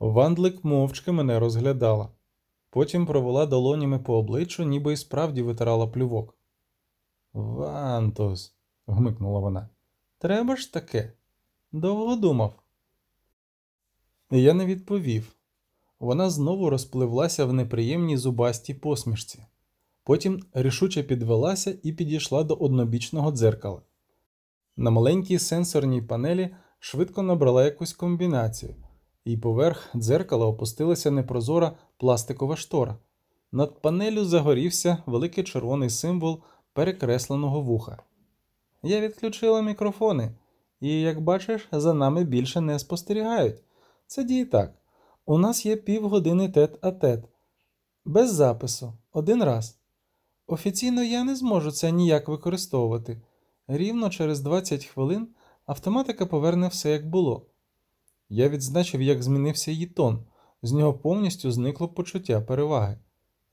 Вандлик мовчки мене розглядала. Потім провела долонями по обличчю, ніби й справді витирала плювок. Вантус, гмикнула вона. Треба ж таке. Довго думав. Я не відповів. Вона знову розпливлася в неприємній зубастій посмішці. Потім рішуче підвелася і підійшла до однобічного дзеркала. На маленькій сенсорній панелі швидко набрала якусь комбінацію, і поверх дзеркала опустилася непрозора пластикова штора. Над панелю загорівся великий червоний символ перекресленого вуха. Я відключила мікрофони, і, як бачиш, за нами більше не спостерігають. Це діє так. У нас є півгодини тет а тет, без запису, один раз. Офіційно я не зможу це ніяк використовувати. Рівно через 20 хвилин автоматика поверне все як було. Я відзначив, як змінився її тон, з нього повністю зникло почуття переваги.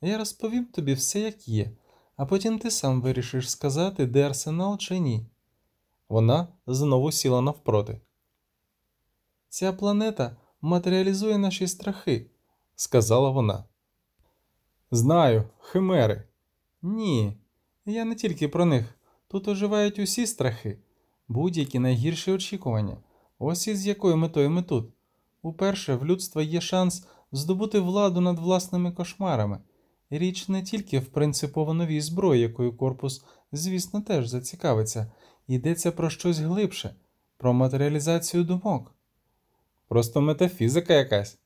Я розповім тобі все, як є, а потім ти сам вирішиш сказати, де арсенал чи ні. Вона знову сіла навпроти. Ця планета матеріалізує наші страхи, сказала вона. Знаю, химери. Ні, я не тільки про них. Тут оживають усі страхи, будь-які найгірші очікування. Ось із якою метою ми тут. Уперше в людства є шанс здобути владу над власними кошмарами. Річ не тільки в принципово новій зброї, якою корпус, звісно, теж зацікавиться, йдеться про щось глибше, про матеріалізацію думок. Просто метафізика якась.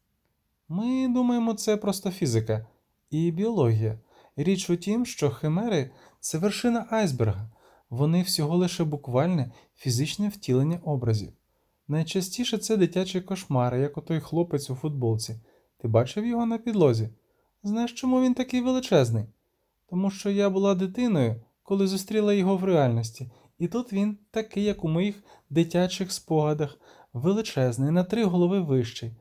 Ми думаємо, це просто фізика і біологія. Річ у тім, що химери це вершина айсберга, вони всього лише буквальне фізичне втілення образів. Найчастіше це дитячі кошмари, як отой хлопець у футболці. Ти бачив його на підлозі? Знаєш, чому він такий величезний? Тому що я була дитиною, коли зустріла його в реальності, і тут він такий, як у моїх дитячих спогадах, величезний, на три голови вищий.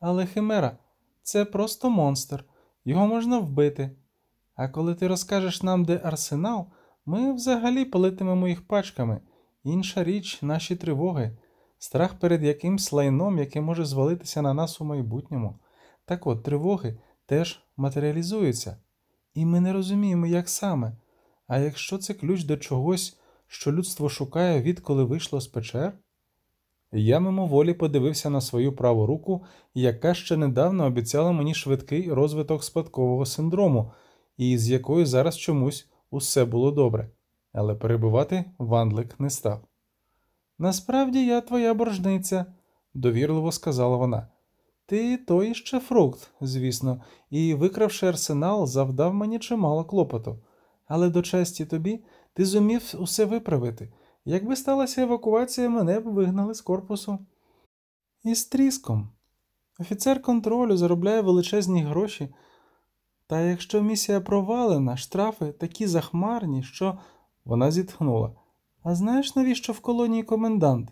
Але Химера це просто монстр, його можна вбити. А коли ти розкажеш нам, де арсенал, ми взагалі палитимемо їх пачками. Інша річ, наші тривоги, страх перед якимсь лайном, яке може звалитися на нас у майбутньому. Так от, тривоги теж матеріалізуються, і ми не розуміємо, як саме. А якщо це ключ до чогось, що людство шукає, відколи вийшло з печер? Я мимоволі подивився на свою праву руку, яка ще недавно обіцяла мені швидкий розвиток спадкового синдрому, і з якою зараз чомусь усе було добре, але перебивати вандлик не став. Насправді я твоя боржниця, довірливо сказала вона. Ти той ще фрукт, звісно, і, викравши арсенал, завдав мені чимало клопоту, але до честі тобі ти зумів усе виправити. Якби сталася евакуація, мене б вигнали з корпусу. І з тріском. Офіцер контролю заробляє величезні гроші. Та якщо місія провалена, штрафи такі захмарні, що вона зітхнула. А знаєш, навіщо в колонії комендант?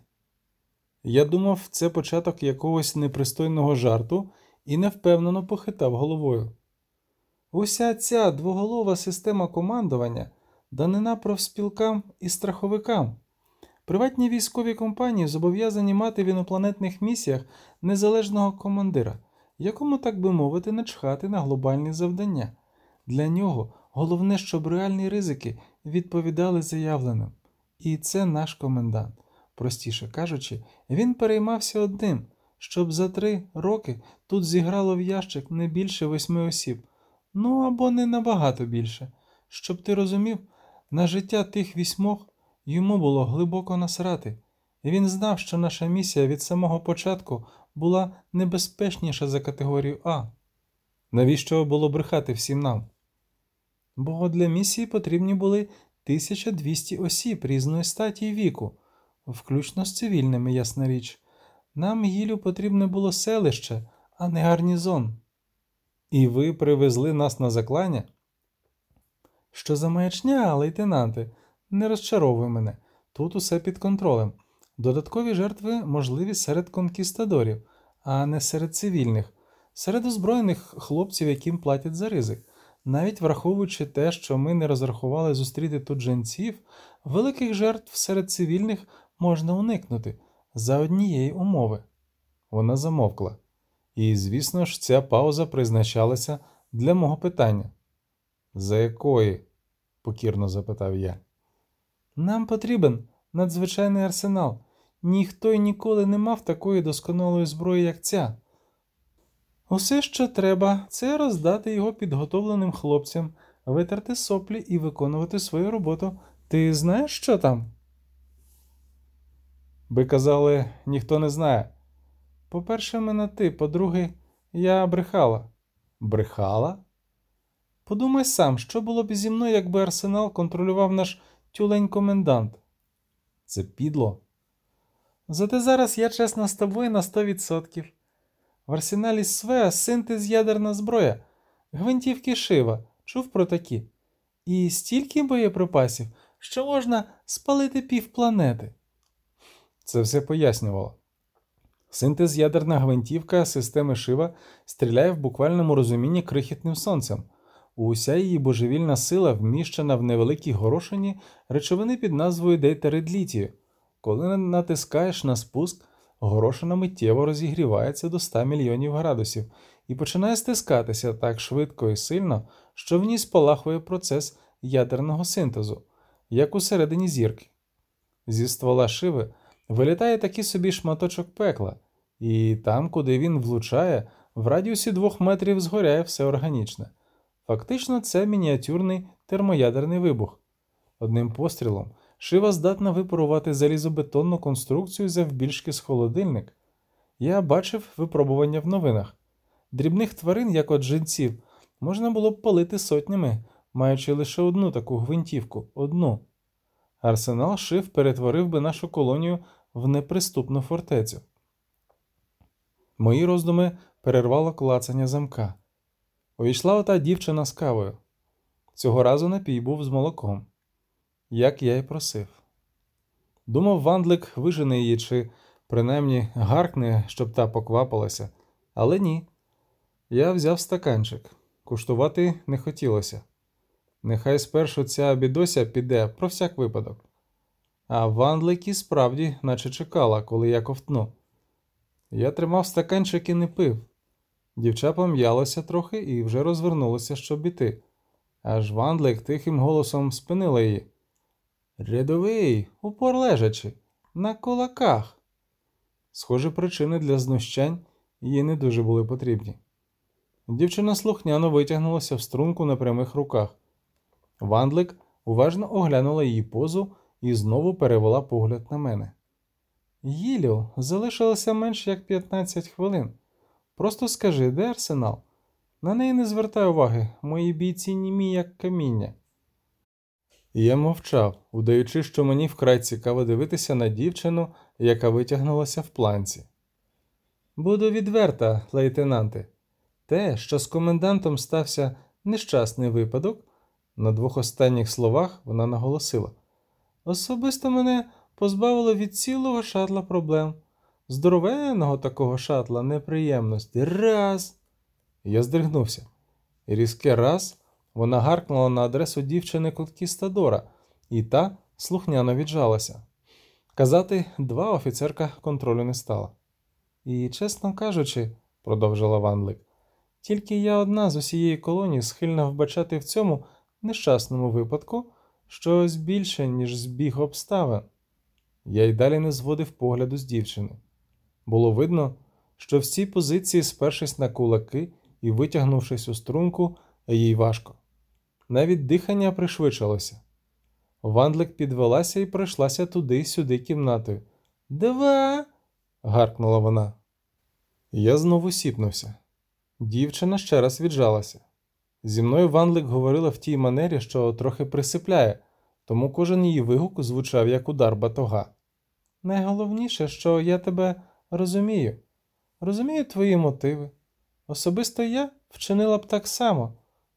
Я думав, це початок якогось непристойного жарту і невпевнено похитав головою. Уся ця двоголова система командування данина профспілкам і страховикам. Приватні військові компанії зобов'язані мати в інопланетних місіях незалежного командира, якому, так би мовити, начхати на глобальні завдання. Для нього головне, щоб реальні ризики відповідали заявленим. І це наш комендант. Простіше кажучи, він переймався одним, щоб за три роки тут зіграло в ящик не більше восьми осіб, ну або не набагато більше. Щоб ти розумів, на життя тих вісьмох йому було глибоко насрати, і він знав, що наша місія від самого початку була небезпечніша за категорію А. Навіщо було брехати всім нам? Бо для місії потрібні були 1200 осіб різної статі і віку, включно з цивільними, ясна річ. Нам гілю потрібне було селище, а не гарнізон. І ви привезли нас на заклання? Що за маячня, лейтенанте, не розчаровуй мене. Тут усе під контролем. Додаткові жертви можливі серед конкістадорів, а не серед цивільних, серед озброєних хлопців, яким платять за ризик. Навіть враховуючи те, що ми не розрахували зустріти тут женців, великих жертв серед цивільних можна уникнути за однієї умови. Вона замовкла. І, звісно ж, ця пауза призначалася для мого питання. За якої? покірно запитав я. Нам потрібен надзвичайний арсенал. Ніхто й ніколи не мав такої досконалої зброї, як ця. Усе, що треба, це роздати його підготовленим хлопцям, витерти соплі і виконувати свою роботу. Ти знаєш, що там? Би казали, ніхто не знає. По-перше, мене ти, по-друге, я брехала. Брехала? Подумай сам, що було б зі мною, якби арсенал контролював наш тюлень комендант. Це підло. Зате зараз я чесна з тобою на 100%. В арсеналі СВЕ синтез ядерна зброя, гвинтівки шива, чув про такі. І стільки боєприпасів, що можна спалити півпланети. Це все пояснювало. Синтез ядерна гвинтівка системи шива стріляє в буквальному розумінні крихітним сонцем. Уся її божевільна сила вміщена в невеликій горошині речовини під назвою дейтеридлітію. Коли натискаєш на спуск, горошина миттєво розігрівається до 100 мільйонів градусів і починає стискатися так швидко і сильно, що в ній спалахує процес ядерного синтезу, як у середині зірки. Зі ствола шиви вилітає такий собі шматочок пекла, і там, куди він влучає, в радіусі двох метрів згоряє все органічне. Фактично, це мініатюрний термоядерний вибух. Одним пострілом шива здатна випарувати залізобетонну конструкцію завбільшки з холодильник. Я бачив випробування в новинах. Дрібних тварин, як от жінців, можна було б палити сотнями, маючи лише одну таку гвинтівку одну. Арсенал шив перетворив би нашу колонію в неприступну фортецю. Мої роздуми перервало клацання замка. Увійшла ота дівчина з кавою. Цього разу напій був з молоком, як я й просив. Думав, вандлик вижене її чи принаймні гаркне, щоб та поквапилася, але ні. Я взяв стаканчик, куштувати не хотілося. Нехай спершу ця бідося піде про всяк випадок. А вандлик і справді, наче чекала, коли я ковтну. Я тримав стаканчик і не пив. Дівча пом'ялося трохи і вже розвернулося, щоб іти. Аж вандлик тихим голосом спинила її. Рядовий, упор лежачи, на кулаках. Схоже, причини для знущань їй не дуже були потрібні. Дівчина слухняно витягнулася в струнку на прямих руках. Вандлик уважно оглянула її позу і знову перевела погляд на мене. Їлю, залишилося менш як 15 хвилин. Просто скажи, де арсенал? На неї не звертай уваги, мої бійці німі, як каміння. Я мовчав, удаючи, що мені вкрай цікаво дивитися на дівчину, яка витягнулася в планці. Буду відверта, лейтенанте. Те, що з комендантом стався нещасний випадок, на двох останніх словах вона наголосила. Особисто мене позбавило від цілого шатла проблем. Здоровенного такого шатла неприємності. Раз. Я здригнувся. Різке раз вона гаркнула на адресу дівчини Конкістадора, і та слухняно віджалася. Казати, два офіцерка контролю не стала. І, чесно кажучи, продовжила Ванлик, тільки я одна з усієї колонії схильна вбачати в цьому нещасному випадку щось більше, ніж збіг обставин. Я й далі не зводив погляду з дівчини. Було видно, що в цій позиції, спершись на кулаки і витягнувшись у струнку, їй важко. Навіть дихання пришвидшилося. Вандлик підвелася і пройшлася туди сюди кімнатою. Два. гаркнула вона. Я знову сіпнувся. Дівчина ще раз віджалася. Зі мною Ванлик говорила в тій манері, що трохи присипляє, тому кожен її вигук звучав як удар батога. Найголовніше, що я тебе розумію, розумію твої мотиви. Особисто я вчинила б так само,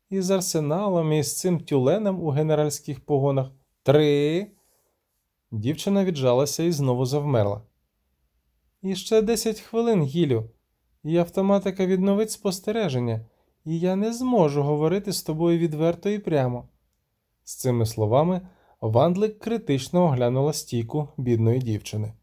і з арсеналом, і з цим тюленем у генеральських погонах. Три. Дівчина віджалася і знову завмерла. І ще десять хвилин, Гілю, і автоматика відновить спостереження, і я не зможу говорити з тобою відверто і прямо. З цими словами Вандлик критично оглянула стійку бідної дівчини.